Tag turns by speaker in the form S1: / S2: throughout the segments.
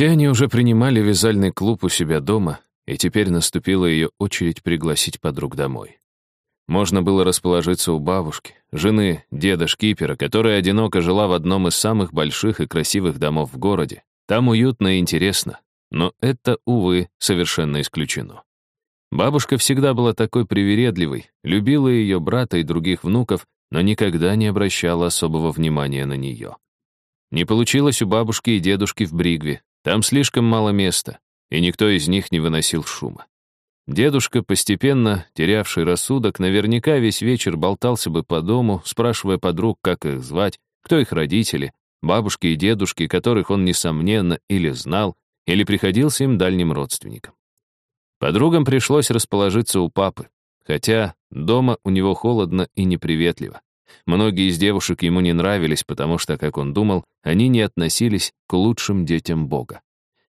S1: Все они уже принимали вязальный клуб у себя дома, и теперь наступила ее очередь пригласить подруг домой. Можно было расположиться у бабушки, жены деда Шкипера, которая одиноко жила в одном из самых больших и красивых домов в городе. Там уютно и интересно, но это, увы, совершенно исключено. Бабушка всегда была такой привередливой, любила ее брата и других внуков, но никогда не обращала особого внимания на нее. Не получилось у бабушки и дедушки в Бригве, там слишком мало места, и никто из них не выносил шума. Дедушка, постепенно терявший рассудок, наверняка весь вечер болтался бы по дому, спрашивая подруг, как их звать, кто их родители, бабушки и дедушки, которых он, несомненно, или знал, или приходился им дальним родственникам. Подругам пришлось расположиться у папы, хотя дома у него холодно и неприветливо. Многие из девушек ему не нравились, потому что, как он думал, они не относились к лучшим детям Бога.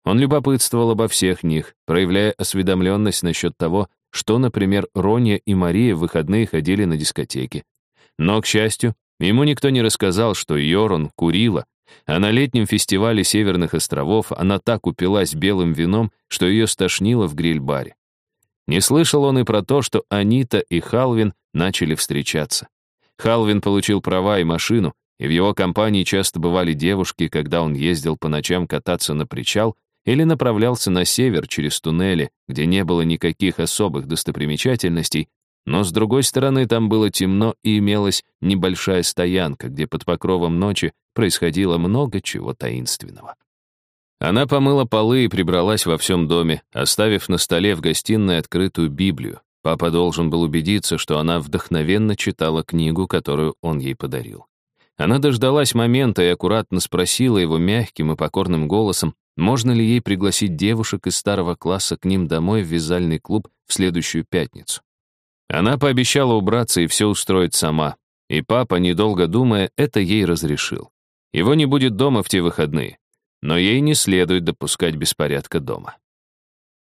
S1: Он любопытствовал обо всех них, проявляя осведомленность насчет того, что, например, Ронья и Мария в выходные ходили на дискотеки. Но, к счастью, ему никто не рассказал, что Йорон курила, а на летнем фестивале Северных островов она так упилась белым вином, что ее стошнило в гриль-баре. Не слышал он и про то, что Анита и Халвин начали встречаться. Халвин получил права и машину, и в его компании часто бывали девушки, когда он ездил по ночам кататься на причал или направлялся на север через туннели, где не было никаких особых достопримечательностей, но с другой стороны там было темно и имелась небольшая стоянка, где под покровом ночи происходило много чего таинственного. Она помыла полы и прибралась во всем доме, оставив на столе в гостиной открытую Библию. Папа должен был убедиться, что она вдохновенно читала книгу, которую он ей подарил. Она дождалась момента и аккуратно спросила его мягким и покорным голосом, можно ли ей пригласить девушек из старого класса к ним домой в вязальный клуб в следующую пятницу. Она пообещала убраться и все устроить сама, и папа, недолго думая, это ей разрешил. Его не будет дома в те выходные, но ей не следует допускать беспорядка дома.